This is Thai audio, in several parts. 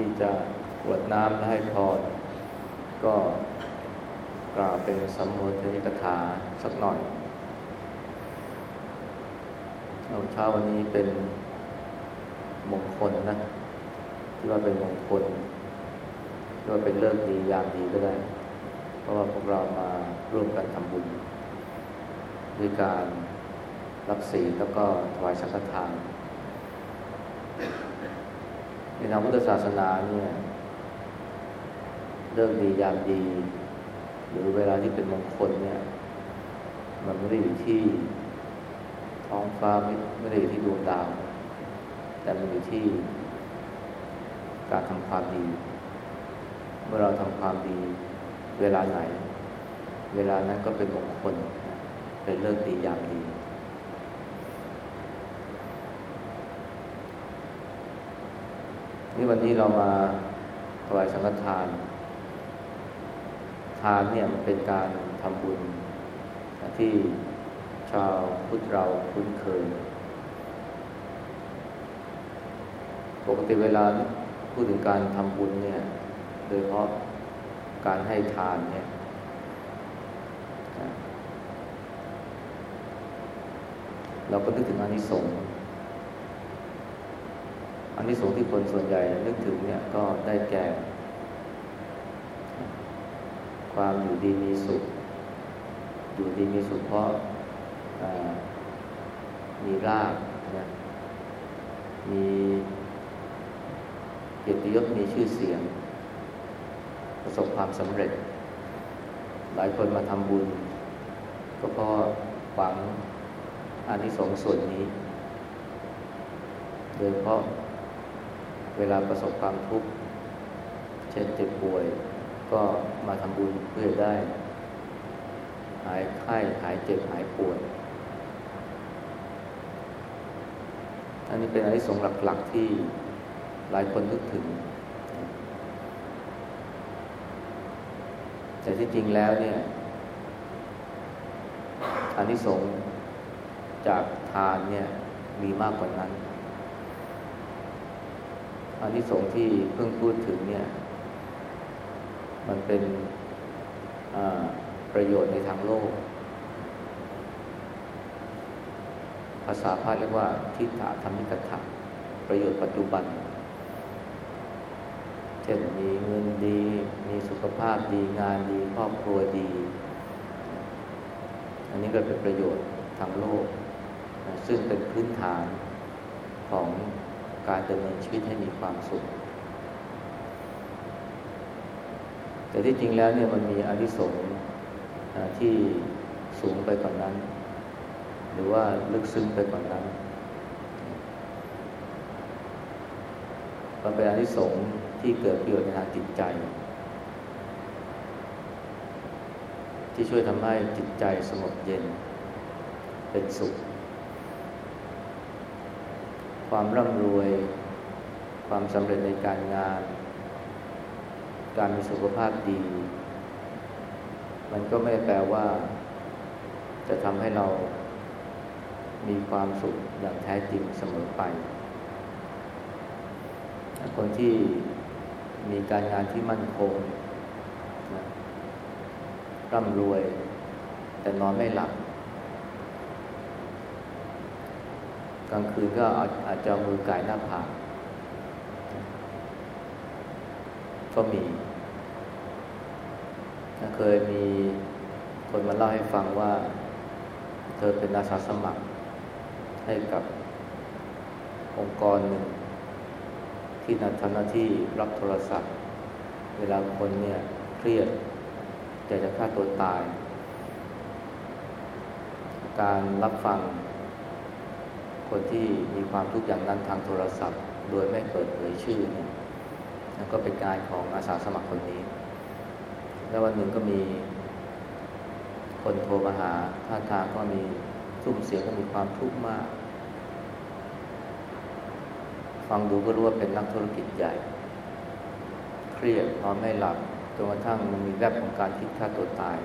ที่จะกวดน้ำและให้พรก็กล่าวเป็นสมโภชนิกถาสักหน่อยเอาเช้าวันนี้เป็นมงคลนะที่ว่าเป็นมงคลที่ว่าเป็นเรื่องดียามดีก็ได้ เพราะว่าพวกเรามาร่วมกันทำบุญด้วยการรับศีลแล้วก็ถวายสังฆทาน ในทางพุทธศาสนาเนี่ยเรื่องดียามดี หรือเวลาที่เป็นมงคลเนี่ย มันไม่ได้อยู่ที่ท้องฟ้าไม่ไม่ได้อยู่ที่ดวงดาว แต่มันอยู่ที่ การทำความดี เมื่อเราทำความดี เวลาไหน เวลานั้นก็เป็นมงคลเป็นเรื่องดียามดี นี่วันนี้เรามาถวายสังฆทาน ทานเนี่ยมันเป็นการทำบุญที่ชาวพุทธเราคุ้นเคย ปกติเวลาพูดถึงการทำบุญเนี่ย โดยเพราะการให้ทานเนี่ยเราก็นึกถึงอานิสงส์ อันนี้สงที่คนส่วนใหญ่นึกถึงเนี่ยก็ได้แก่ ความอยู่ดีมีสุข อยู่ดีมีสุขเพราะมีรากนะมีเกียรติยศมีชื่อเสียง ประสบความสำเร็จ หลายคนมาทำบุญ ก็เพราะหวังอานิสงส์ส่วนนี้ โดยเพราะ เวลาประสบความทุกข์เช่นเจ็บป่วย ก็มาทำบุญเพื่อได้ หายไข้หายเจ็บหายปวดอันนี้เป็นอนิสงส์หลักๆที่หลายคนนึกถึง แต่ที่จริงแล้วเนี่ยอานิสงส์จากทานเนี่ยมีมากกว่านั้น อันที่สงที่เพิ่งพูดถึงเนี่ย มันเป็นประโยชน์ในทางโลก ภาษาพาเรียกว่าทิฏฐธรรมิกถะประโยชน์ปัจจุบัน เช่นมีเงินดี มีสุขภาพดีงานดี ครอบครัวดี อันนี้ก็เป็นประโยชน์ทางโลก ซึ่งเป็นพื้นฐานของ การดำเนินชีวิตให้มีความสุข แต่ที่จริงแล้วเนี่ยมันมีอนิสงส์ที่สูงไปกว่านนั้น หรือว่าลึกซึ้งไปกว่านนั้นมันเป็นอนิสงส์ที่เกิดประโยชน์ในทางจิตใจ ที่ช่วยทำให้จิตใจสงบเย็น เป็นสุข ความร่ำรวย ความสำเร็จในการงาน การมีสุขภาพดี มันก็ไม่แปลว่า จะทำให้เรามีความสุขอย่างแท้จริงเสมอไป คนที่มีการงานที่มั่นคง ร่ำรวย แต่นอนไม่หลับ กลางคืนก็อาจจะมือไก่หน้าผากก็มีเคยมีคนมาเล่าให้ฟังว่า เธอเป็นอาสาสมัคร ให้กับองค์กรหนึ่งที่นัดทำหน้าที่รับโทรศัพท์ เวลาคนเนี่ยเครียดอยากจะฆ่าตัวตาย การรับฟัง คนที่มีความทุกข์อย่างนั้นทางโทรศัพท์ โดยไม่เปิดเผยชื่อเนี่ยนั่นก็เป็นการของอาสาสมัครคนนี้ แล้ววันหนึ่งก็มี คนโทรมาหาท่าทางก็มีซุ้มเสียงก็มีความทุกข์มาก ฟังดูก็รู้ว่าเป็นนักธุรกิจใหญ่ เครียดนอนไม่หลับจนกระทั่งมันมีแวบของการคิดฆ่าตัวตาย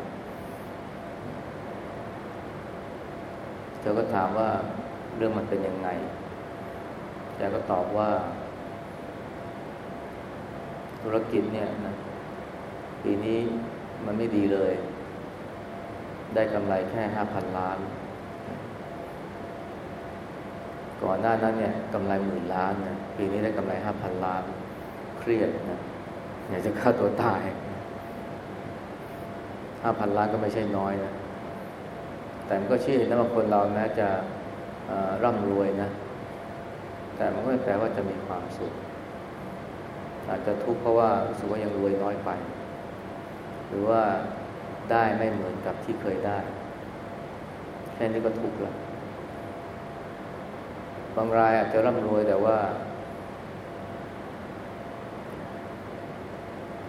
เธอก็ถามว่า เรื่องมันเป็นยังไงแกก็ตอบว่า ธุรกิจเนี่ยนะปีนี้มันไม่ดีเลย ได้กำไรแค่ห้าพันล้าน ก่อนหน้านั้นเนี่ยกำไรหมื่นล้านนะปีนี้ได้กำไรห้าพันล้าน เครียดนะอยากจะฆ่าตัวตายห้าพันล้านก็ไม่ใช่น้อยนะแต่มันก็เชื่อนะว่าคนเราแม้จะ ร่ำรวยนะ แต่มันไม่แปลว่าจะมีความสุข อาจจะทุกข์เพราะว่ารู้สึกว่ายังรวยน้อยไป หรือว่าได้ไม่เหมือนกับที่เคยได้ แค่นี้ก็ทุกข์ละบางรายอาจจะร่ำรวยแต่ว่า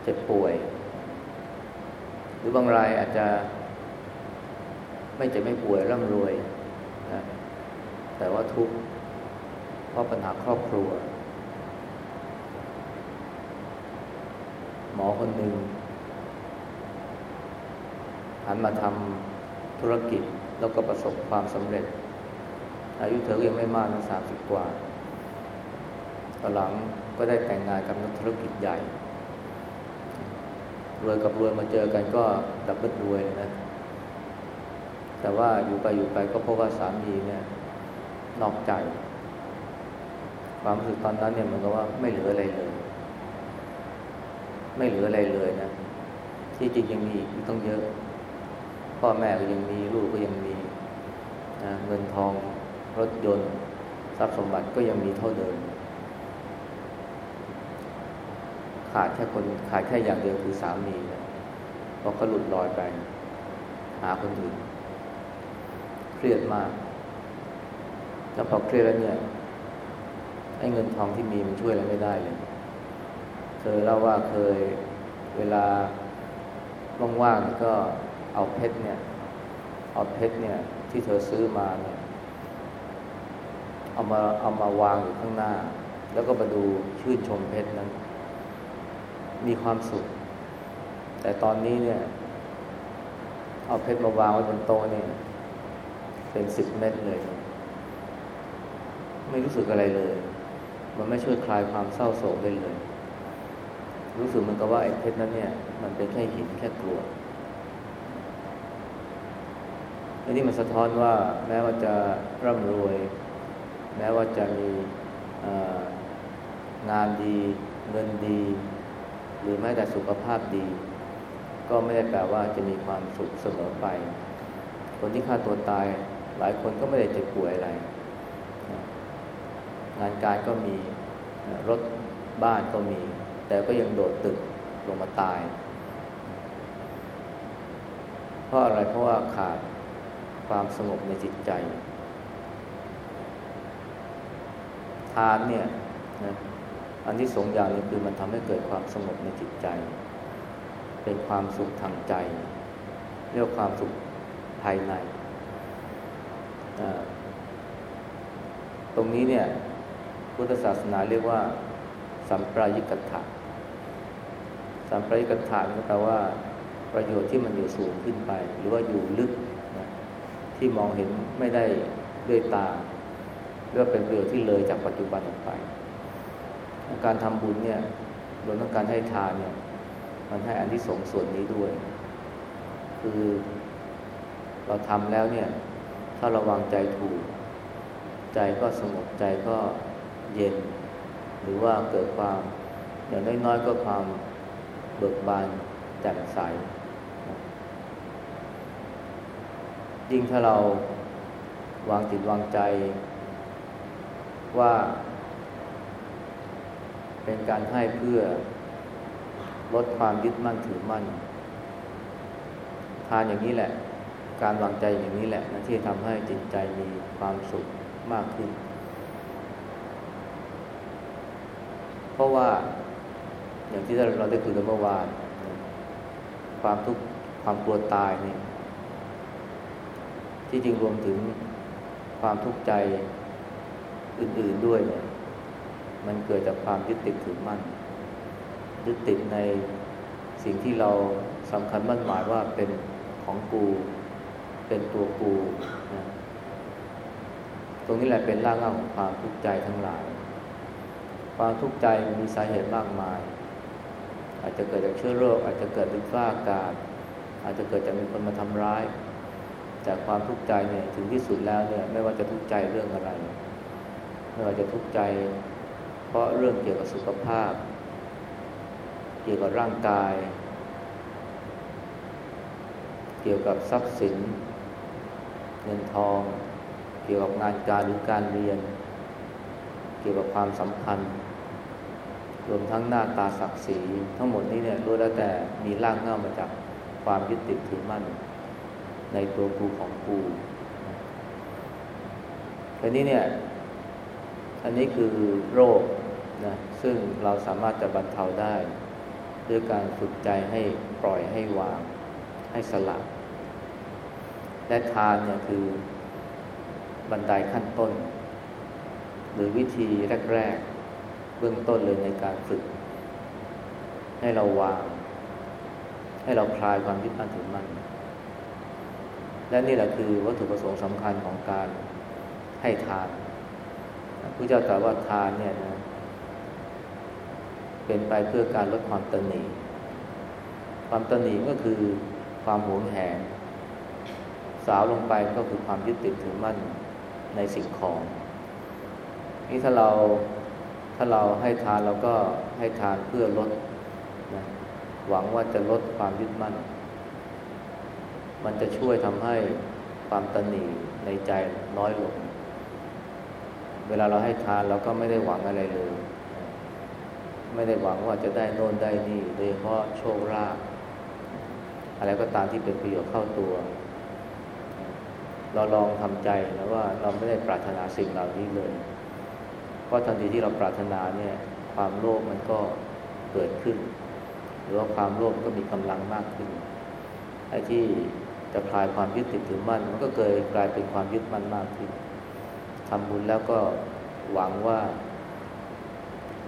เจ็บป่วย หรือบางรายอาจจะไม่เจ็บไม่ป่วยร่ำรวย แต่ว่าทุกข์เพราะปัญหาครอบครัว หมอคนหนึ่งหันมาทำธุรกิจแล้วก็ประสบความสำเร็จ อายุเธอยังไม่มากนะสามสิบกว่าตอนหลังก็ได้แต่งงานกับนักธุรกิจใหญ่รวยกับรวยมาเจอกันก็ดับเบิลรวยนะ แต่ว่าอยู่ไปอยู่ไปก็เพราะว่าสามีเนี่ย นอกใจ ความรู้สึกตอนนั้นเนี่ยมันก็ว่าไม่เหลืออะไรเลย ไม่เหลืออะไรเลยนะ ที่จริงยังมีอีกต้องเยอะ พ่อแม่ก็ยังมีลูกก็ยังมีนะเงินทองรถยนต์ทรัพย์สมบัติก็ยังมีเท่าเดิม ขาดแค่คนขาดแค่อย่างเดียวคือสามีนะเพราะเขาหลุดลอยไป หาคนอื่นเครียดมาก แล้วพอเครียดแล้วเนี่ยไอ้เงินทองที่มีมันช่วยอะไรไม่ได้เลยเคยเล่าว่าเคยเวลาว่างๆก็เอาเพชรเนี่ย เอาเพชรเนี่ย ที่เธอซื้อมาเนี่ย เอามาเอามาวางอยู่ข้างหน้า แล้วก็มาดูชื่นชมเพชรนั้น มีความสุข แต่ตอนนี้เนี่ย เอาเพชรมาวางไว้บนโต๊ะเนี่ย เป็นสิบเม็ดเลย ไม่รู้สึกอะไรเลย มันไม่ช่วยคลายความเศร้าโศกได้เลย รู้สึกเหมือนกับว่าไอ้เพชรนั้นเนี่ย มันเป็นแค่หินแค่กรวอันนี้มันสะท้อนว่าแม้ว่าจะร่ำรวย แม้ว่าจะมีงานดีเงินดี หรือแม้แต่สุขภาพดี ก็ไม่ได้แปลว่าจะมีความสุขเสมอไป คนที่ฆ่าตัวตายหลายคนก็ไม่ได้เจ็บป่วยอะไร งานการก็มีรถบ้านก็มี แต่ก็ยังโดดตึกลงมาตาย เพราะอะไรเพราะว่าขาดความสงบในจิตใจ ทานเนี่ยนะอันที่สองอย่างนึงคือมันทำให้เกิดความสงบในจิตใจ เป็นความสุขทางใจ เรียกความสุขภายใน ตรงนี้เนี่ย พุทธศาสนาเรียกว่า สัมปรายิกัตถะสัมปรายิกัตถะนี่แปลว่าประโยชน์ที่มันอยู่สูงขึ้นไป หรือว่าอยู่ลึกที่มองเห็นไม่ได้ด้วยตาเรียกเป็นประโยชน์ที่เลยจากปัจจุบันออกไป การทำบุญเนี่ยรวมทั้งการให้ทานเนี่ย มันให้อันที่สงส่วนนี้ด้วย คือเราทำแล้วเนี่ย ถ้าเราวางใจถูก ใจก็สงบใจก็ เย็น หรือว่าเกิดความอย่างน้อยๆก็ความเบิกบานแจ่มใสยิ่งถ้าเราวางจิตวางใจว่า เป็นการให้เพื่อลดความยึดมั่นถือมั่น ทานอย่างนี้แหละ การวางใจอย่างนี้แหละนะที่ทำให้จิตใจมีความสุขมากขึ้น เพราะว่าอย่างที่เราได้คุยกันเมื่อวาน ความทุกข์ความกลัวตายเนี่ยที่จริงรวมถึงความทุกข์ใจอื่น ๆด้วยเนี่ยมันเกิดจากความยึดติดถือมั่นยึดติดในสิ่งที่เราสำคัญมั่นหมายว่าเป็นของกู เป็นตัวกูนะตรงนี้แหละเป็นรากเหง้าของความทุกข์ใจทั้งหลาย ความทุกข์ใจมีสาเหตุมากมาย อาจจะเกิดจากเชื้อโรค อาจจะเกิดจากฟ้าอากาศ อาจจะเกิดจากมีคนมาทำร้าย จากความทุกข์ใจเนี่ยถึงที่สุดแล้วเนี่ยไม่ว่าจะทุกข์ใจเรื่องอะไร ไม่ว่าจะทุกข์ใจ เพราะเรื่องเกี่ยวกับสุขภาพ เกี่ยวกับร่างกาย เกี่ยวกับทรัพย์สิน เงินทอง เกี่ยวกับงานการหรือการเรียน เกี่ยวกับความสัมพันธ์ รวมทั้งหน้าตาศักดิ์ศรีทั้งหมดนี้เนี่ยรู้แล้วแต่มีรากเง้ามาจากความยึดติดถือมั่น ในตัวกูของกูอันนี้เนี่ย อันนี้คือโรคนะซึ่งเราสามารถจะบรรเทาได้ ด้วยการฝึกใจให้ปล่อยให้วาง ให้สลับและทานเนี่ยคือบันไดขั้นต้น หรือวิธีแรก ๆ เบื้องต้นเลยในการฝึก ให้เราวาง ให้เราคลายความยึดมั่นถือมั่นและนี่แหละคือวัตถุประสงค์สำคัญของการให้ทานพระเจ้าตรัสว่าทานเนี่ยนะเป็นไปเพื่อการลดความตนีความตนีก็คือความหวงแหนสาวลงไปก็คือความยึดติดถือมั่นในสิ่งของนี่ถ้าเรา ถ้าเราให้ทานเราก็ให้ทานเพื่อลดนะหวังว่าจะลดความยึดมั่น มันจะช่วยทำให้ความตนีในใจน้อยลง เวลาเราให้ทานเราก็ไม่ได้หวังอะไรเลย ไม่ได้หวังว่าจะได้โน่นได้นี่โดยเฉพาะโชคลาภอะไรก็ตามที่เป็นประโยชน์เข้าตัว เราลองทำใจนะว่าเราไม่ได้ปรารถนาสิ่งเหล่านี้เลย เพราะทันทีที่เราปรารถนาเนี่ยความโลภมันก็เกิดขึ้น หรือว่าความโลภก็มีกำลังมากขึ้นไอ้ที่จะคลายความยึดติดถือมั่น มันก็เกิดกลายเป็นความยึดมั่นมากขึ้นทำบุญแล้วก็หวังว่า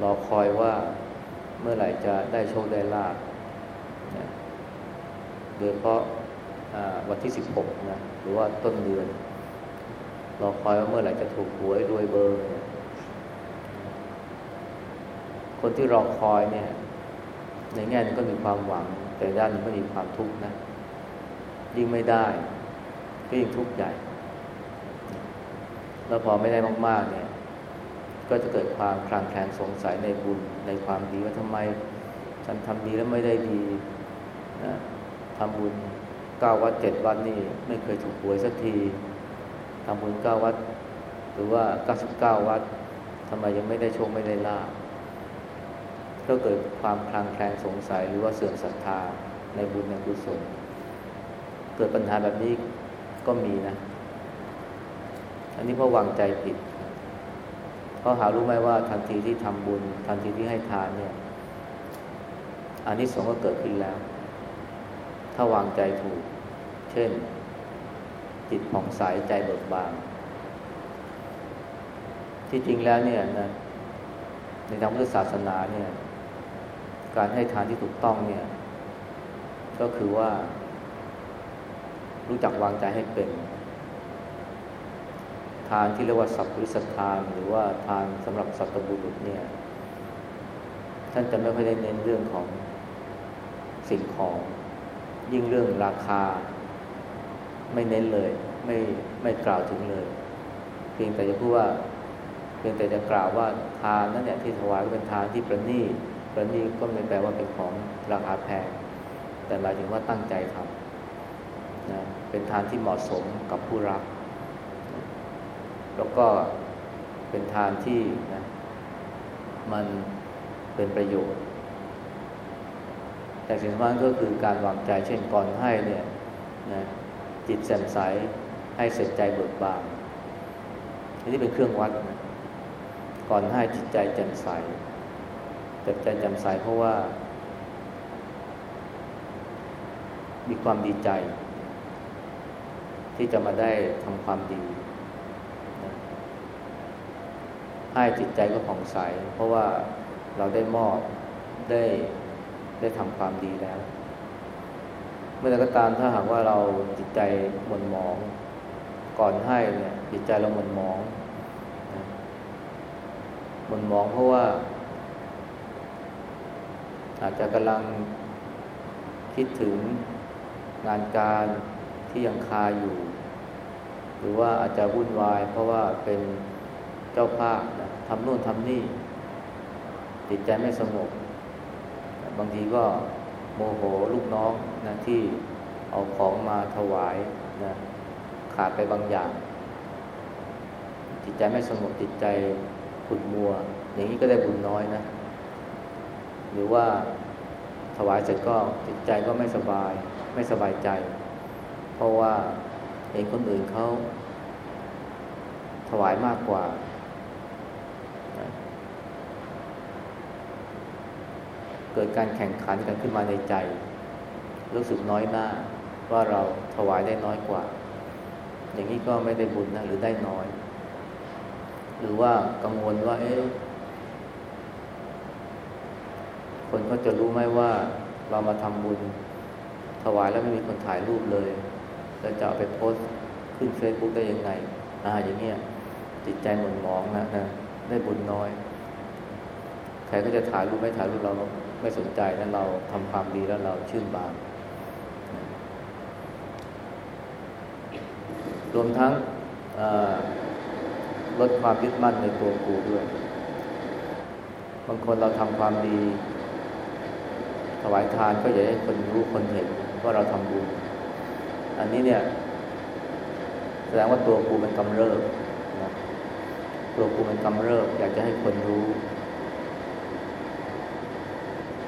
รอคอยว่าเมื่อไหร่จะได้โชคได้ลาภโดยเพราะวันที่สิบหกนะหรือว่าต้นเดือน รอคอยว่าเมื่อไหร่จะถูกหวยรวยเบอร์ คนที่รอคอยเนี่ย ในแง่นึงก็มีความหวัง แต่ด้านนึงก็มีความทุกข์นะยิ่งไม่ได้ก็ยิ่งทุกข์ใหญ่ แล้วพอไม่ได้มากๆเนี่ย ก็จะเกิดความคลางแคลงสงสัยในบุญในความดีว่าทำไม ฉันทำดีแล้วไม่ได้ดีนะทำบุญเก้าวัดเจ็ดวัดนี่ไม่เคยถูกหวยสักทีทำบุญเก้าวัด หรือว่าเก้าสิบเก้าวัดทำไมยังไม่ได้โชคไม่ได้ลาภ ก็เกิดความคลางแคลงสงสัยหรือว่าเสื่อมศรัทธาในบุญในกุศล เกิดปัญหาแบบนี้ก็มีนะ อันนี้เพราะวางใจผิดเขาหารู้ไหมว่าทันทีที่ทำบุญ ทันทีที่ให้ทานเนี่ยอันนี้สงก็เกิดขึ้นแล้ว ถ้าวางใจถูก เช่น จิตผ่องใสใจเบิกบานที่จริงแล้วเนี่ยนะในทางพุทธศาสนาเนี่ย การให้ทานที่ถูกต้องเนี่ย ก็คือว่า รู้จักวางใจให้เป็น ทานที่เรียกว่าสัพพิสทานหรือว่าทานสำหรับสัตบุรุษเนี่ย ท่านจะไม่ค่อยได้เน้นเรื่องของสิ่งของ ยิ่งเรื่องราคา ไม่เน้นเลย ไม่ไม่กล่าวถึงเลย เพียงแต่จะพูดว่าเพียงแต่จะกล่าวว่าทานนั้นเนี่ยที่ถวายเป็นทานที่ประณีต ประณีก็ไม่แปลว่าเป็นของราคาแพง แต่หมายถึงว่าตั้งใจทำนะเป็นทานที่เหมาะสมกับผู้รับ แล้วก็เป็นทานที่นะมันเป็นประโยชน์ แต่สิ่งสำคัญก็คือการวางใจเช่นก่อนให้เนี่ยนะจิตแจ่มใสให้เสร็จใจเบิกบานอันนี้เป็นเครื่องวัดนะก่อนให้จิตใจแจ่มใส จ็บใจจำใสเพราะว่า มีความดีใจ ที่จะมาได้ทำความดีให้จิตใจก็ผ่องใส เพราะว่าเราได้มอบได้ได้ทำความดีแล้ว เมื่อไรก็ตามถ้าหากว่าเราจิตใจหม่นหมอง ก่อนให้เนี่ยจิตใจเราหม่นหมองหม่นหมองเพราะว่า อาจจะกำลังคิดถึงงานการที่ยังคาอยู่ หรือว่าอาจจะวุ่นวาย เพราะว่าเป็นเจ้าภาพนะทำนู่นทำนี่จิตใจไม่สงบบางทีก็โมโหลูกน้องนะที่เอาของมาถวายนะขาดไปบางอย่าง จิตใจไม่สงบจิตใจขุ่นมัว อย่างนี้ก็ได้บุญน้อยนะ หรือว่าถวายเสร็จก็จิตใจก็ไม่สบาย ไม่สบายใจ เพราะว่าเห็นคนอื่นเขาถวายมากกว่า เกิดการแข่งขันกันขึ้นมาในใจ รู้สึกน้อยหน้าว่าเราถวายได้น้อยกว่า อย่างนี้ก็ไม่ได้บุญนะหรือได้น้อย หรือว่ากังวลว่า เอ๊ะ คนเขาจะรู้ไหมว่าเรามาทำบุญถวายแล้วไม่มีคนถ่ายรูปเลยแล้วจะเอาไปโพสต์ขึ้นเฟซบุ๊กได้ยังไงอ่าอย่างเงี้ยจิตใจหม่นหมองนะนะได้บุญน้อย ใครก็จะถ่ายรูปไม่ถ่ายรูปเราไม่สนใจนะเราทำความดีแล้วเราชื่นบานรวมทั้งลดความยึดมั่นในตัวกูด้วย บางคนเราทำความดี ถวายทานก็อยากให้คนรู้คนเห็นว่าเราทำบุญ อันนี้เนี่ย แสดงว่าตัวกูเป็นกำเริบนะตัวกูเป็นกำเริบ อยากจะให้คนรู้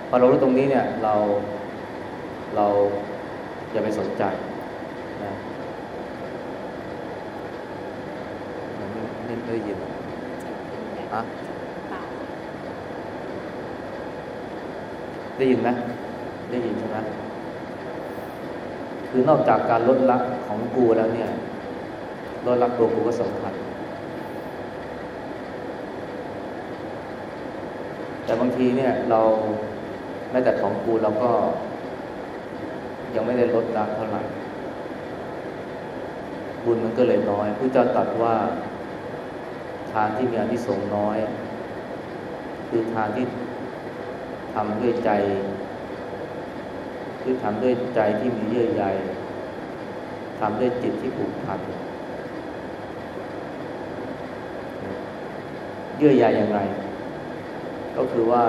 พอเรารู้ตรงนี้เนี่ย เราเราอย่าไปสนใจนะไม่ไม่ได้ยินอะ ได้ยินไหมได้ยินใช่ไหมคือนอกจากการลดละของกูแล้วเนี่ยลดละตัวกูก็สำคัญ แต่บางทีเนี่ยเราแม้แต่ของกูเราก็ ยังไม่ได้ลดละเท่าไหร่บุญมันก็เลยน้อยผู้เจ้าตรัสว่าทานที่มีอนิสงส์น้อย คือทานที่ ทำด้วยใจคือทำด้วยใจที่มีเยื่อใยทำด้วยจิตที่ผูกพันเยื่อใยอย่างไร ก็คือว่า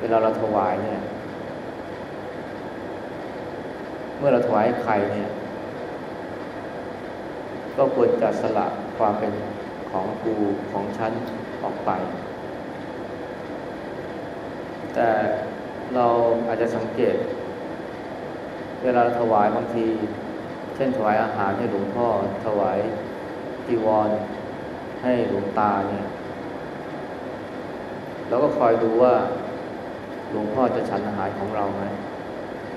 เวลาเราถวายเนี่ย เมื่อเราถวายใครเนี่ย ก็ควรจะสละความเป็นของกูของฉันออกไป แต่เราอาจจะสังเกต เวลาถวายบางที เช่นถวายอาหารให้หลวงพ่อ ถวายจีวร ให้หลวงตาเนี่ยเราก็คอยดูว่า หลวงพ่อจะฉันอาหารของเราไหม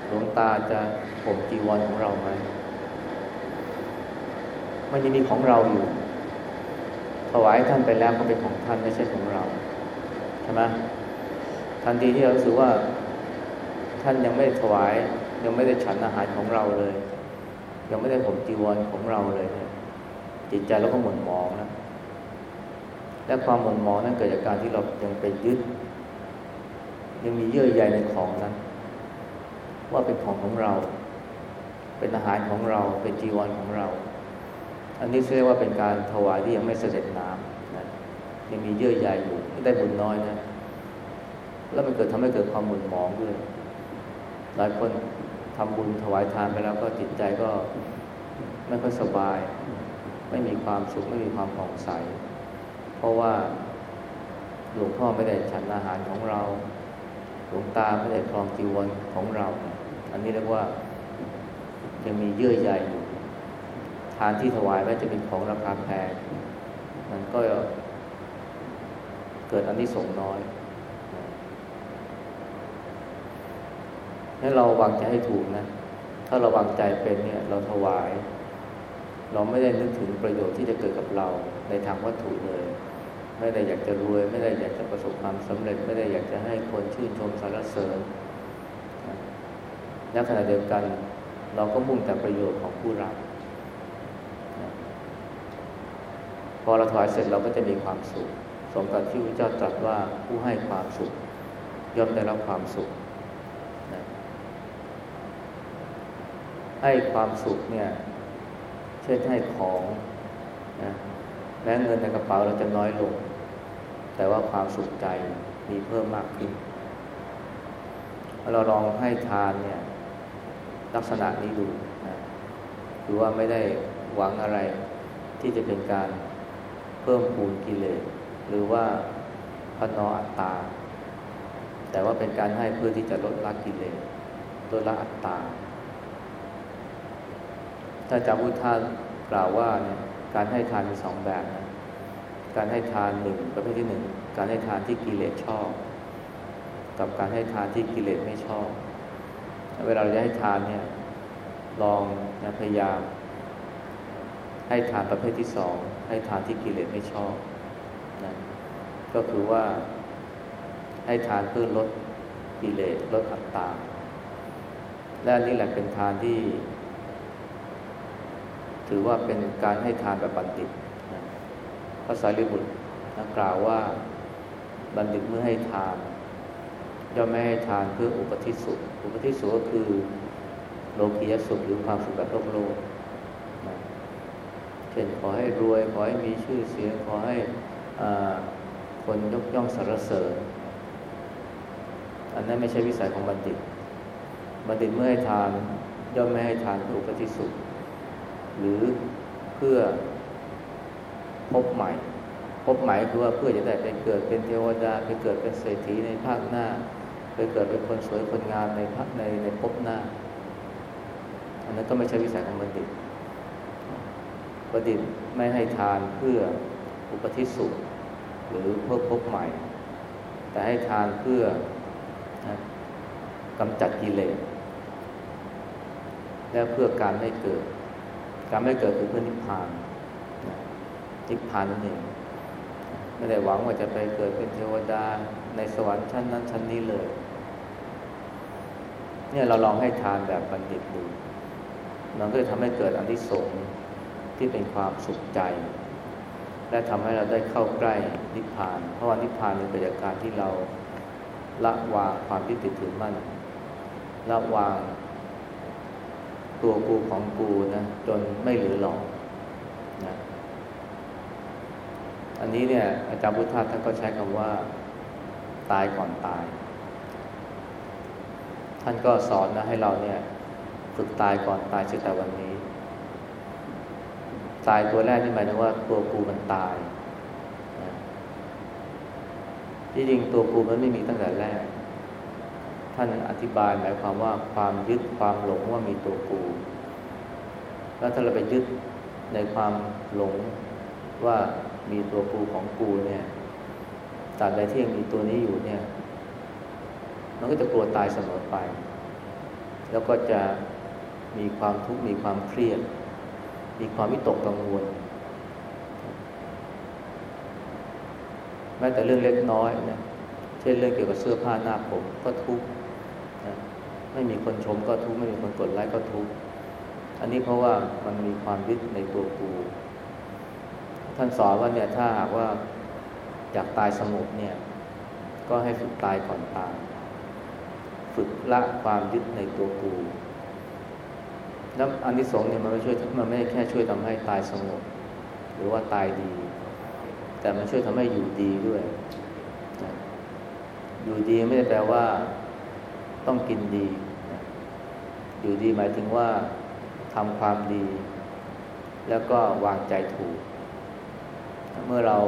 หลวงตาจะผมจีวรของเราไหมมันยังมีของเราอยู่ ถวายท่านไปแล้วก็เป็นของท่านไม่ใช่ของเรา ใช่ไหม ทันทีที่เรารู้สึกว่าท่านยังไม่ถวาย ยังไม่ได้ฉันอาหารของเราเลย ยังไม่ได้ผมจีวรของเราเลยเนี่ยจิตใจเราก็หม่นหมองนะและความหม่นหมองนั้นเกิดจากการที่เรายังไปยึด ยังมีเยื่อใยในของนั้น ว่าเป็นของของเรา เป็นอาหารของเราเป็นจีวรของเรา อันนี้เรียกว่าเป็นการถวายที่ยังไม่เสด็จน้ำนะยังมีเยื่อใยอยู่ได้บุญน้อยนะ แล้วมันเกิดทำให้เกิดความหมุนหมองด้วย หลายคนทำบุญถวายทานไปแล้วก็จิตใจก็ไม่ค่อยสบาย ไม่มีความสุขไม่มีความผ่องใส เพราะว่าหลวงพ่อไม่ได้ฉันอาหารของเรา หลวงตาไม่ได้ครองจีวรของเรา อันนี้เรียกว่ายังมีเยื่อใยอยู่ทานที่ถวายแม้จะเป็นของราคาแพงมันก็เกิดอันนี้สงน้อย ให้เราวางใจให้ถูกนะ ถ้าเราวางใจเป็นเนี่ยเราถวาย เราไม่ได้นึกถึงประโยชน์ที่จะเกิดกับเราในทางวัตถุเลย ไม่ได้อยากจะรวย ไม่ได้อยากจะประสบความสำเร็จ ไม่ได้อยากจะให้คนชื่นชมสรรเสริญในขณะเดียวกัน เราก็มุ่งแต่ประโยชน์ของผู้รับพอเราถวายเสร็จเราก็จะมีความสุข สมกับที่พระเจ้าตรัสว่าผู้ให้ความสุข ย่อมได้รับความสุข ให้ความสุขเนี่ย เช่นให้ของนะแม้เงินในกระเป๋าเราจะน้อยลง แต่ว่าความสุขใจมีเพิ่มมากขึ้น เราลองให้ทานเนี่ย ลักษณะนี้ดูนะคือว่าไม่ได้หวังอะไรที่จะเป็นการเพิ่มพูนกิเลสหรือว่าพนออัตตา แต่ว่าเป็นการให้เพื่อที่จะลดละกิเลสลดละอัตตา ถ้าจำพุทธากล่าวว่าเนี่ยการให้ทานมีสองแบบนะการให้ทานหนึ่งประเภทที่หนึ่งการให้ทานที่กิเลสชอบ กับการให้ทานที่กิเลสไม่ชอบ เวลาเราจะให้ทานเนี่ยลองนะพยายาม ให้ทานประเภทที่สองให้ทานที่กิเลสไม่ชอบนะก็คือว่าให้ทานเพื่อลดกิเลสลดอัตตาและนี่แหละเป็นทานที่ ถือว่าเป็นการให้ทานแบบบัณฑิตนะพระสารีบุตรนะกล่าวว่าบัณฑิตเมื่อให้ทานย่อมไม่ให้ทานเพื่ออุปทิสุขอุปทิสุขก็คือโลกียสุขหรือความสุขแบบโลกโลกนะเช่นขอให้รวย ขอให้มีชื่อเสียง ขอให้คนยกย่องสรรเสริญ อันนั้นไม่ใช่วิสัยของบัณฑิต บัณฑิตเมื่อให้ทานย่อมไม่ให้ทานเพื่ออุปทิสุข หรือเพื่อพบใหม่ พบใหม่คือว่าเพื่อจะได้ไปเกิดเป็นเทวดาไปเกิดเป็นเศรษฐีในภาคหน้า ไปเกิดเป็นคนสวยคนงามในภาคในในภพหน้า อันนั้นก็ไม่ใช่วิสัยของบัณฑิตบัณฑิตไม่ให้ทานเพื่ออุปทิสุขหรือเพื่อพบใหม่ แต่ให้ทานเพื่อกำจัดกิเลสและเพื่อการไม่เกิด การไม่เกิดคือเพื่อนิพพานนิพพานนั่นเองไม่ได้หวังว่าจะไปเกิดเป็นเทวดาในสวรรค์ชั้นนั้นชั้นนี้เลย เนี่ยเราลองให้ทานแบบบัณฑิตดูมันก็จะทำให้เกิดอันที่สงที่เป็นความสุขใจ และทำให้เราได้เข้าใกล้นิพพาน เพราะว่านิพพานเป็นกิจการที่เราละวางความยึดติดถือมั่นละวาง ตัวกูของกูนะจนไม่เหลือหลอกนะอันนี้เนี่ย อาจารย์พุทธาท่านก็ใช้คำว่า ตายก่อนตาย ท่านก็สอนนะให้เราเนี่ย ฝึกตายก่อนตายเสียแต่วันนี้ ตายตัวแรกนี่หมายถึงว่าตัวกูมันตายที่จริงตัวกูมันไม่มีตั้งแต่แรก ท่านอธิบายหมายความว่าความยึดความหลงว่ามีตัวกูแล้วถ้าเราไปยึดในความหลงว่ามีตัวกูของกูเนี่ยตราบใดที่ยังมีตัวนี้อยู่เนี่ย มันก็จะกลัวตายเสมอไป แล้วก็จะมีความทุกข์มีความเครียด มีความวิตกกังวลแม้แต่เรื่องเล็กน้อยนะเช่นเรื่องเกี่ยวกับเสื้อผ้าหน้าผมก็ทุกข์ ไม่มีคนชมก็ทุกข์ไม่มีคนกดไลค์ก็ทุกข์อันนี้เพราะว่ามันมีความยึดในตัวกูท่านสอนว่าเนี่ยถ้าหากว่าอยากตายสงบเนี่ย ก็ให้ฝึกตายก่อนตายฝึกละความยึดในตัวกูแล้วอันที่สองเนี่ยมันไม่ช่วยมันไม่แค่ช่วยทำให้ตายสงบหรือว่าตายดี แต่มันช่วยทำให้อยู่ดีด้วย อยู่ดีไม่ได้แปลว่า ต้องกินดี อยู่ดีหมายถึงว่าทำความดี แล้วก็วางใจถูก เมื่อเรา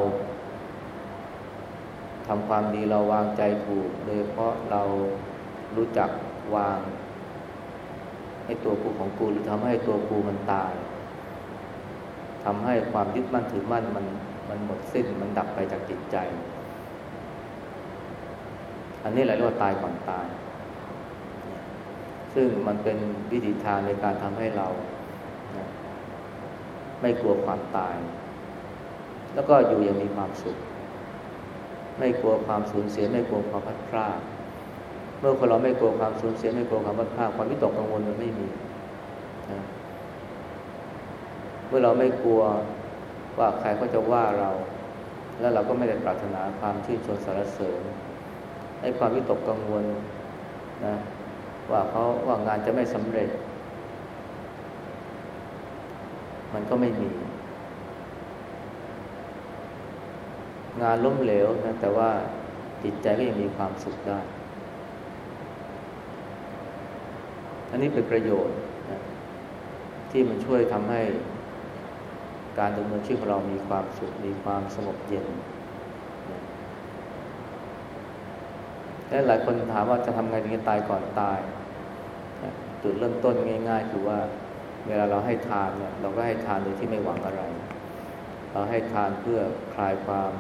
ทำความดีเราวางใจถูก โดยเพราะเรารู้จักวางให้ตัวกูของกูหรือทำให้ตัวกูมันตายทำให้ความยึดมั่นถือมั่นมันมันหมดสิ้นมันดับไปจากจิตใจ อันนี้แหละเรียกว่าตายก่อนตาย ซึ่งมันเป็นวิธีทางในการทำให้เราไม่กลัวความตาย แล้วก็อยู่อย่างมีความสุข ไม่กลัวความสูญเสีย ไม่กลัวความพัดพลาดเมื่อคนเราไม่กลัวความสูญเสียไม่กลัวความพัดพลาดความวิตกกังวลมันไม่มีนะเมื่อเราไม่กลัวว่าใครก็จะว่าเรา แล้วเราก็ไม่ได้ปรารถนาความชื่นชมสรรเสริญไอ้ความวิตกกังวลนะ ว่าเขาว่างานจะไม่สำเร็จ มันก็ไม่มี งานล้มเหลวนะแต่ว่าจิตใจก็ยังมีความสุขได้ อันนี้เป็นประโยชน์นะที่มันช่วยทำให้การดำเนินชีวิตของเรามีความสุข มีความสงบเย็นและหลายคนถามว่าจะทำไงถึงจะตายก่อนตาย จุดเริ่มต้นง่าย ๆ คือว่าเวลาเราให้ทานเนี่ยเราก็ให้ทานโดยที่ไม่หวังอะไร เราให้ทานเพื่อคลายความ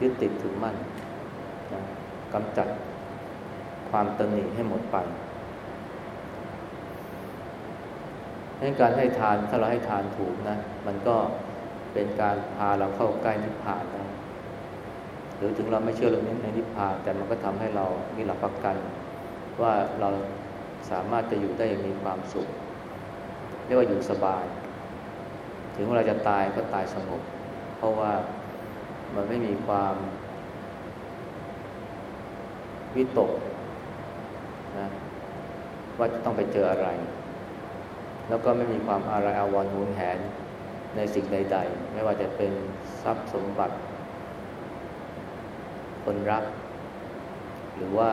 ยึดติดถือมั่นนะกำจัดความตนีให้หมดไปในการให้ทานถ้าเราให้ทานถูกนะมันก็เป็นการพาเราเข้าใกล้นิพพานได้หรือถึงเราไม่เชื่อเรื่องนี้ในนิพพานแต่มันก็ทำให้เรามีหลักประกัน ว่าเรา สามารถจะอยู่ได้อย่างมีความสุข เรียกว่าอยู่สบาย ถึงเวลาจะตายก็ตายสงบ เพราะว่ามันไม่มีความวิตกนะว่าจะต้องไปเจออะไร แล้วก็ไม่มีความอะไรอาวรณ์หุนแหนในสิ่งใด ๆ ไม่ว่าจะเป็นทรัพย์สมบัติ คนรัก หรือว่า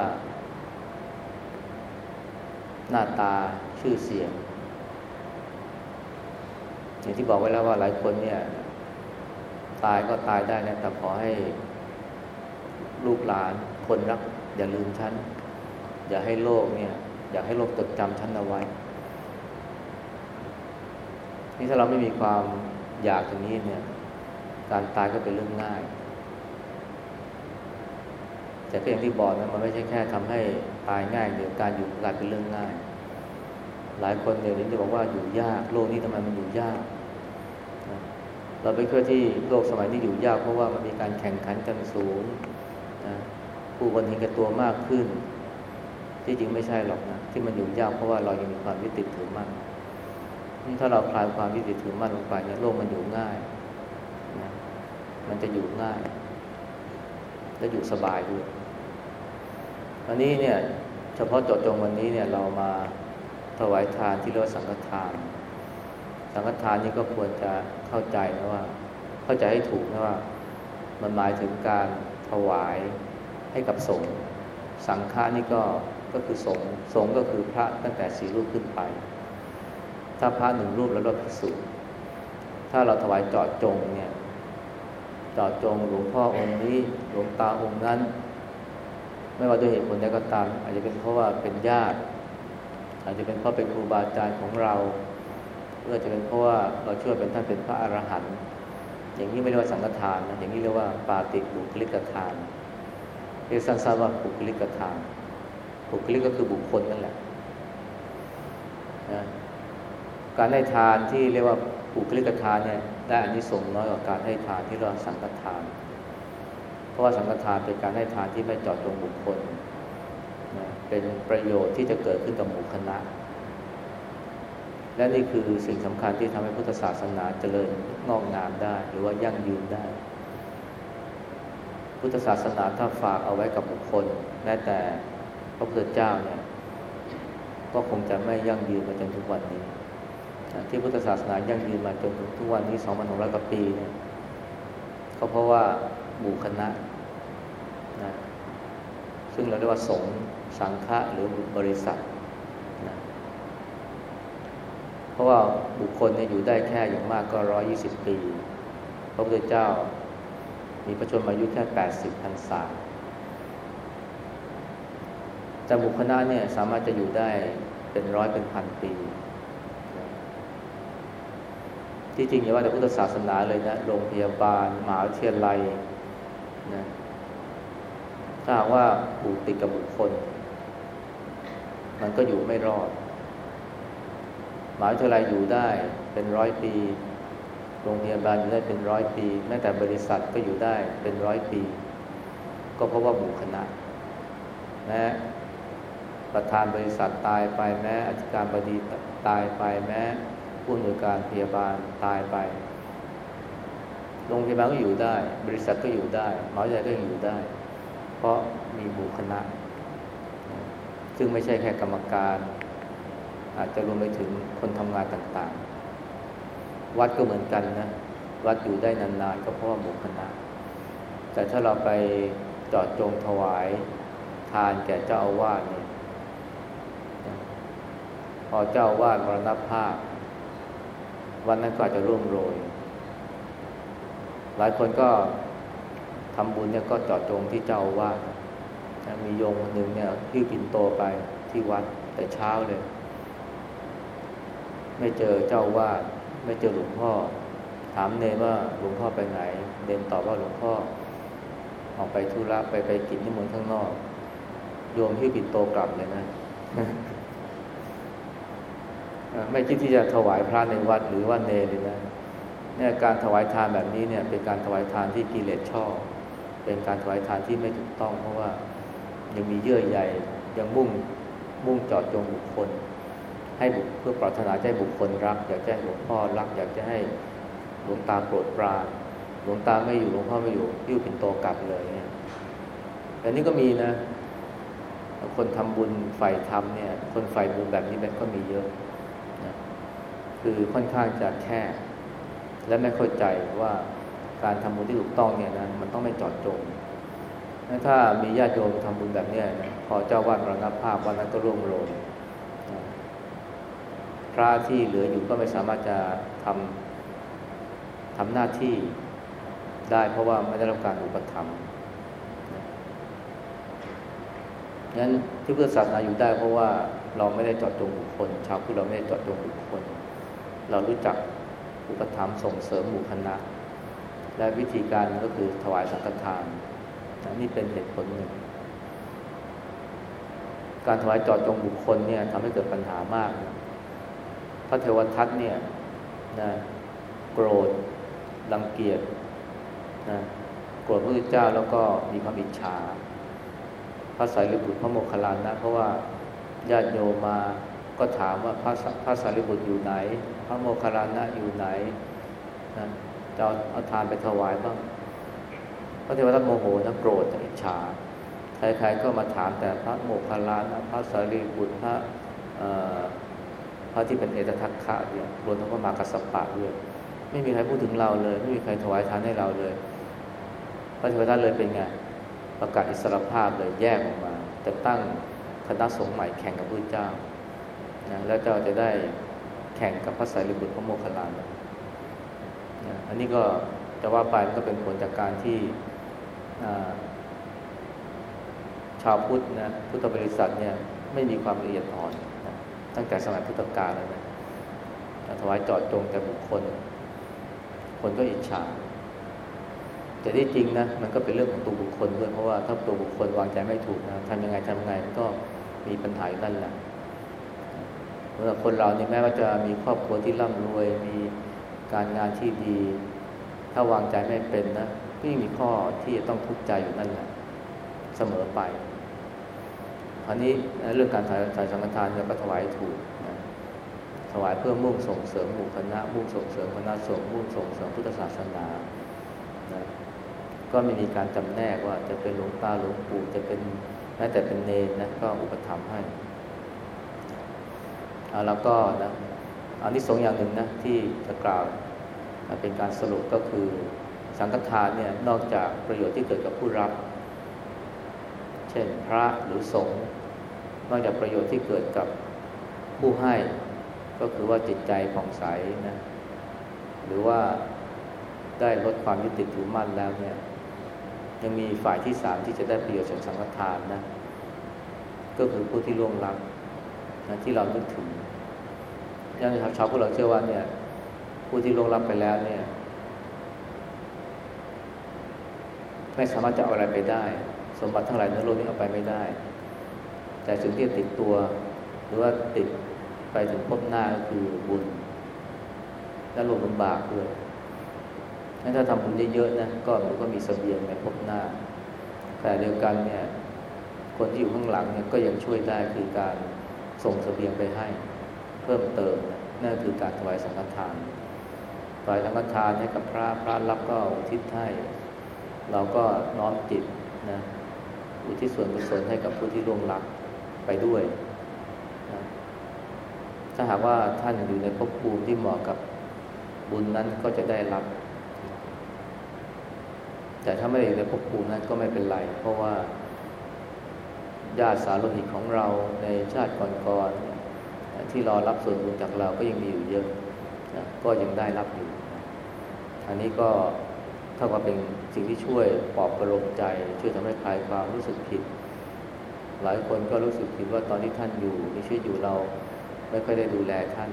หน้าตาชื่อเสียง อย่างที่บอกไว้แล้วว่าหลายคนเนี่ย ตายก็ตายได้นะแต่ขอให้ลูกหลานคนรัก อย่าลืมฉัน อย่าให้โลกเนี่ย อย่าให้โลกจดจำฉันเอาไว้ นี่ถ้าเราไม่มีความอยากตรงนี้เนี่ย การตายก็เป็นเรื่องง่าย แต่ก็อย่างที่บอกนะมันไม่ใช่แค่ทำให้ตายง่ายเดี๋ยวการอยู่กลายเป็นเรื่องง่าย หลายคนเดี๋ยวนี้จะบอกว่าอยู่ยาก โลกนี้ทำไมมันอยู่ยาก เราไปเชื่อที่โลกสมัยนี้อยู่ยากเพราะว่ามันมีการแข่งขันกันสูงนะผู้คนเห็นแก่ตัวมากขึ้น ที่จริงไม่ใช่หรอกนะที่มันอยู่ยากเพราะว่าเรายังมีความยึดติดถือมั่นนี่ถ้าเราคลายความยึดติดถือมั่นลงไปเนี่ยโลกมันอยู่ง่ายนะมันจะอยู่ง่าย และอยู่สบายด้วยอันนี้เนี่ย เฉพาะจดจงวันนี้เนี่ยเรามา ถวายทานที่เรียกว่าสังฆทาน สังฆทานนี่ก็ควรจะเข้าใจนะว่า เข้าใจให้ถูกนะว่า มันหมายถึงการถวายให้กับสงฆ์สังฆานี่ก็ก็คือสงฆ์สงฆ์ก็คือพระตั้งแต่สี่รูปขึ้นไป ถ้าพระหนึ่งรูปแล้วเราพิสุถ้าเราถวายจอดจงเนี่ยจอดจงหลวงพ่อองค์นี้หลวงตาองค์นั้น ไม่ว่าด้วยเหตุผลใดก็ตาม อาจจะเป็นเพราะว่าเป็นญาติ อาจจะเป็นเพราะเป็นครูบาอาจารย์ของเราหรืออาจจะเป็นเพราะว่าเราชื่อเป็นท่านเป็นพระอรหันต์อย่างนี้ไม่เรียกว่าสังฆทานนะอย่างนี้เรียกว่าปาติบุคลิกทานเรียกสั้นๆว่าบุคลิกทาน บุคลิกก็คือบุคคลนั่นแหละนะการให้ทานที่เรียกว่าบุคลิกทานเนี่ยได้อานิสงส์น้อยกว่าการให้ทานที่เรียกว่าสังฆทาน เพราะว่าสังฆทานเป็นการให้ทานที่ไม่เจาะจงบุคคล เป็นประโยชน์ที่จะเกิดขึ้นกับหมู่คณะ และนี่คือสิ่งสำคัญที่ทำให้พุทธศาสนาเจริญงอกงามได้ หรือว่ายั่งยืนได้ พุทธศาสนาถ้าฝากเอาไว้กับบุคคลแม้แต่พระพุทธเจ้าเนี่ย ก็คงจะไม่ยั่งยืนมาจนทุกวันนี้ ที่พุทธศาสนายั่งยืนมาจนถึงทุกวันนี้2,600กว่าปีเนี่ยก็เพราะว่าหมู่คณะนะซึ่งเราเรียกว่าสงฆ์ สังฆะหรือบริษัทนะเพราะว่าบุคคลเนี่ยอยู่ได้แค่อย่างมากก็ร้อยี่สิบปี พระพุทธเจ้ามีพระชนมายุแค่แปดสิบพรรษาแต่บุคคณะเนี่ยสามารถจะอยู่ได้เป็นร้อยเป็นพันปีที่จริงอย่าว่าแต่พุทธศาสนาเลยนะโรงพยาบาลมหาวิทยาลัยนะถ้าหากว่าผูกติดกับบุคคล มันก็อยู่ไม่รอดมหาวิทยาลัยอยู่ได้เป็นร้อยปี โรงพยาบาลอยู่ได้เป็นร้อยปี แม้แต่บริษัทก็อยู่ได้เป็นร้อยปี ก็เพราะว่าหมู่คณะแม้ประธานบริษัทตายไปแม้อธิการบดีตายไปแม้ผู้อำนวยการพยาบาลตายไป โรงพยาบาลก็อยู่ได้ บริษัทก็อยู่ได้หมหาวิทยาลัยก็ยังอยู่ได้ เพราะมีหมู่คณะ ซึ่งไม่ใช่แค่กรรมการ อาจจะรวมไปถึงคนทำงานต่างๆ วัดก็เหมือนกันนะ วัดอยู่ได้นานๆ ก็เพราะว่าหมู่คณะ แต่ถ้าเราไปจอดจงถวายทานแก่เจ้าอาวาสเนี่ยพอเจ้าอาวาสมรณภาพ วันนั้นก็อาจจะร่วงโรย หลายคนก็ทำบุญเนี่ยก็จอดจงที่เจ้าอาวาส มีโยมคนหนึ่งเนี่ยพิ้วปินโตไปที่วัดแต่เช้าเลย ไม่เจอเจ้าวาดไม่เจอหลวงพ่อ ถามเนว่าหลวงพ่อไปไหน เนนตอบว่าหลวงพ่อ ออกไปธุระไปไปกินนิมนต์ข้างนอก โยมที่ปิดโตกลับเลยนะไม่คิดที่จะถวายพระในวัดหรือว่าเนเลยนะเนี่ยการถวายทานแบบนี้เนี่ย เป็นการถวายทานที่กิเลสชอบ เป็นการถวายทานที่ไม่ถูกต้องเพราะว่า ยังมีเยื่อใยยังมุ่งมุ่งจอดจงบุคคล ให้บุเพื่อปรารถนาให้บุคคลรัก อยากจะให้หลวงพ่อรัก อยากจะให้หลวงตาโปรดปรานหลวงตาไม่อยู่หลวงพ่อไม่อยู่ยิ้วเป็นโตกลับเลยเนี่ยแต่นี่ก็มีนะ คนทำบุญฝ่ายธรรมเนี่ย คนฝ่ายบุญแบบนี้มันก็มีเยอะนะคือค่อนข้างจะแค่ และไม่เข้าใจว่าการทำบุญที่ถูกต้องเนี่ยนะมันต้องไม่จอดจง ถ้ามีญาติโยมทำบุญแบบนี้นะพอเจ้าวาดมรณภาพวันนั้นก็ร่วงโรยพระที่เหลืออยู่ก็ไม่สามารถจะทำทำหน้าที่ได้เพราะว่าไม่ได้รับการอุปถัมภ์งั้นที่พุทธศาสนาอยู่ได้ เพราะว่าเราไม่ได้จอดจงบุคคล ชาวพุทธเราไม่ได้จอดจงบุคคล เรารู้จักอุปถัมภ์ส่งเสริมหมู่คณะและวิธีการก็คือถวายสังฆทาน นี่เป็นเหตุผลหนึ่งการถวายจอดจงบุคคลเนี่ยทำให้เกิดปัญหามากนะพระเทวทัตเนี่ยนะโกรธรังเกียจนะโกรธพระพุทธเจ้าแล้วก็มีความอิจฉาพระสายรีบุตรพระโมคคัลลานะ เพราะว่าญาติโยมมาก็ถามว่าพระพระสารีบุตรอยู่ไหน พระโมคคัลลานะอยู่ไหนนะจะเอาทานไปถวายบ้าง พระเทวทัตโมโหนะโกรธอิจฉาใครๆก็มาถามแต่พระโมคคัลลานะพระสารีบุตรพระพระที่เป็นเอตทัคคะเนี่ยรวมทั้งพระมากัสปะด้วยไม่มีใครพูดถึงเราเลย ไม่มีใครถวายทานให้เราเลย พระเทวทัตเลยเป็นไงประกาศอิสรภาพเลยแยกออกมาจะตั้งคณะสงฆ์ใหม่แข่งกับพระเจ้านะแล้วเจ้าจะได้แข่งกับพระสารีบุตรพระโมคคัลลานะอันนี้ก็จะว่าไปมันก็เป็นผลจากการที่ ชาวพุทธนะพุทธบริษัทเนี่ยไม่มีความละเอียดอ่อนนะตั้งแต่สมัยพุทธกาลแล้วนะถวายจอดจงแต่บุคคล คนก็อิจฉาแต่ที่จริงนะมันก็เป็นเรื่องของตัวบุคคลด้วยเพราะว่าถ้าตัวบุคคลวางใจไม่ถูกนะทำยังไงทำยังไงก็มีปัญหานั่นแหละเมื่อคนเรานี่แม้ว่าจะมีครอบครัวที่ร่ำรวย มีการงานที่ดี ถ้าวางใจไม่เป็นนะ ก็ยังมีข้อที่จะต้องทุกข์ใจอยู่นั่นแหละเสมอไปคราวนี้เรื่องการถวายสังฆทานเนี่ยก็ถวายถูกนะถวายเพื่อมุ่งส่งเสริมหมู่คณะมุ่งส่งเสริมคณะสงฆ์มุ่งส่งเสริมพุทธศาสนานะก็ไม่มีการจำแนกว่าจะเป็นหลวงตาหลวงปู่จะเป็นแม้แต่เป็นเนรนะก็อุปถัมภ์ให้แล้วก็นะอันนี้สองอย่างหนึ่งนะที่จะกล่าวเป็นการสรุปก็คือ สังฆทานเนี่ยนอกจากประโยชน์ที่เกิดกับผู้รับ เช่นพระหรือสงฆ์นอกจากประโยชน์ที่เกิดกับผู้ให้ ก็คือว่าจิตใจผ่องใสนะหรือว่าได้ลดความยึดติดถือมั่นแล้วเนี่ยยังมีฝ่ายที่สามที่จะได้ประโยชน์จากสังฆทานนะก็คือผู้ที่ร่วงรับนะที่เรานึกถึงอย่างชาวพวกเราเชื่อว่าเนี่ยผู้ที่ล่วงลับไปแล้วเนี่ย ไม่สามารถจะเอาอะไรไปได้ สมบัติทั้งหลายในโลกนี้เอาไปไม่ได้ แต่สิ่งที่ติดตัว หรือว่าติดไปถึงพบหน้าก็คือบุญ และรวมถึงบาปด้วยถ้าทำบุญเยอะๆนะก็มันก็มีสเสบียงในพบหน้าแต่เดียวกันเนี่ย คนที่อยู่ข้างหลังเนี่ยก็ยังช่วยได้คือการส่งสเสบียงไปให้ เพิ่มเติมนั่นคือการถวายสังฆทานปล่อยธรรมทานให้กับพระพระรับก็อุทิศให้ เราก็น้อมจิตนะอุทิศส่วนกุศลให้กับผู้ที่ร่วงลับไปด้วยนะถ้าหากว่าท่านอยู่ในภพภูมิที่เหมาะกับบุญนั้นก็จะได้รับ แต่ถ้าไม่ได้ในภพภูมินั้นก็ไม่เป็นไร เพราะว่าญาติสารโลหิตของเราในชาติก่อนๆที่รอรับส่วนบุญจากเราก็ยังมีอยู่เยอะนะก็ยังได้รับอยู่ อันนี้ก็เท่ากับเป็น สิ่งที่ช่วยปลอบประโลมใจ ช่วยทำให้คลายความรู้สึกผิด หลายคนก็รู้สึกผิดว่าตอนที่ท่านอยู่มีชีวิตอยู่เราไม่ค่อยได้ดูแลท่าน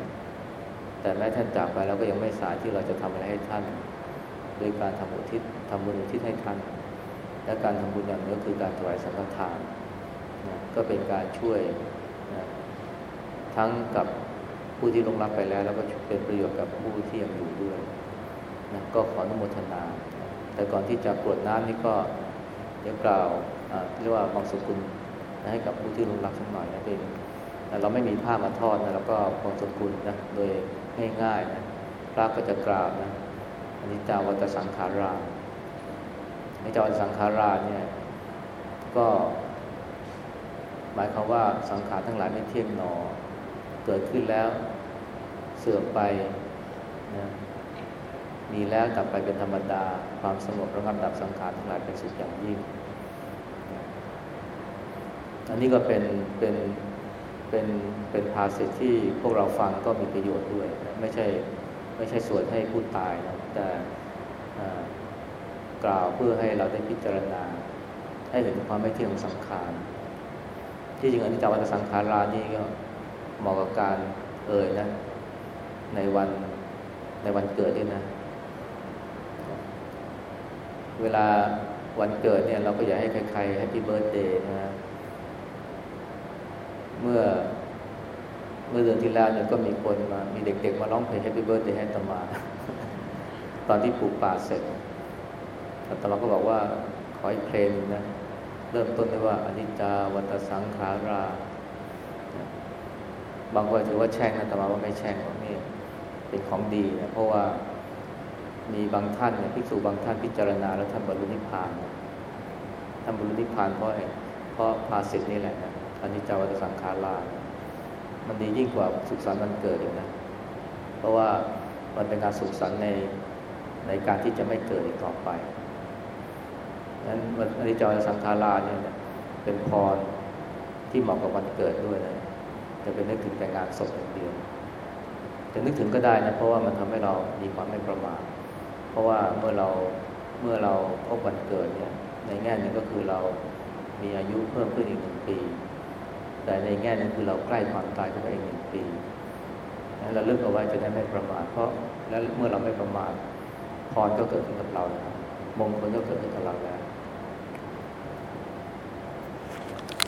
แต่แม้ท่านจากไปเราก็ยังไม่สายที่เราจะทำอะไรให้ท่านโดยการทำอุทิศทำบุญอุทิศให้ท่าน และการทำบุญอย่างนี้ก็คือการถวายสังฆทานนะก็เป็นการช่วยนะทั้งกับผู้ที่ลงรับไปแล้ว แล้วก็เป็นประโยชน์กับผู้ที่ยังอยู่ด้วยนะก็ขออนุโมทนา แต่ก่อนที่จะกรวดน้ำนี่ก็เดี๋ยวกล่าวเรียกว่าบางสกุลนะให้กับผู้ที่ลงรับสักหน่อยนะเป็นเราไม่มีผ้ามาทอดนะแล้วก็บางสกุลนะโดยง่ายๆนะพระก็จะกราบนะอันนี้จาวัตสังขาราในจาวัตสังขาราเนี่ยก็หมายความว่าสังขารทั้งหลายไม่เที่ยงหนอ เกิดขึ้นแล้วเสื่อมไปนะ มีแล้วกลับไปเป็นธรรมดา ความสงบระงับดับสังขารทั้งหลายเป็นสุขอย่างยิ่ง อันนี้ก็เป็นเป็นเป็นเป็นภาษิตที่พวกเราฟังก็มีประโยชน์ด้วย ไม่ใช่ไม่ใช่สวดให้ผู้ตายนะแต่กล่าวเพื่อให้เราได้พิจารณา ให้เห็นความไม่เที่ยงของสังขารที่จริงอนิจจวัตสังขารานี่ก็เหมาะกับการเอ่ยนะ ในวันในวันเกิดด้วยนะ เวลาวันเกิดเนี่ยเราก็อยากให้ใครๆ Happy Birthday นะ เมื่อเมื่อเดือนที่แล้วเนี่ยก็มีคนมามีเด็กๆมาร้องเพลง Happy Birthday ให้อาตมา ตอนที่ปลูกป่าเสร็จอาตมาก็บอกว่าขออีกเพลงนะ เริ่มต้นด้วยว่าอนิจจา วตสังขารา บางคนถือว่าแช่งนะอาตมาว่าไม่แช่งหรอกนี่เป็นของดีนะเพราะว่า มีบางท่านเนี่ยภิกษุบางท่านพิจารณาแล้วท่านบรรลุนิพพานท่านบรรลุนิพพานเพราะเพราะภาสิทนี่แหละนะอนิจจวัตสังขารามันดียิ่งกว่าสุขสันต์วันเกิดอีกนะ เพราะว่ามันเป็นการสุขสันต์ในในการที่จะไม่เกิดอีกต่อไปนั้นอนิจจวัตสังขาราเนี่ยเป็นพรที่เหมาะกับวันเกิดด้วยนะจะเป็นนึกถึงแต่งานศพอย่างเดียวจะนึกถึงก็ได้นะเพราะว่ามันทำให้เรามีความไม่ประมาท เพราะว่าเมื่อเราเมื่อเราพบวันเกิดเนี่ยในแง่นึงก็คือเรามีอายุเพิ่มขึ้นอีกหนึ่งปี แต่ในแง่นึงคือเราใกล้ความตายขึ้นไปอีกหนึ่งปีนั้นเราเลือกเอาไว้จะได้ไม่ประมาทเพราะแล้วเมื่อเราไม่ประมาทพรก็เกิดขึ้นกับเราแล้วมงคลก็เกิดขึ้นกับเราแล้ว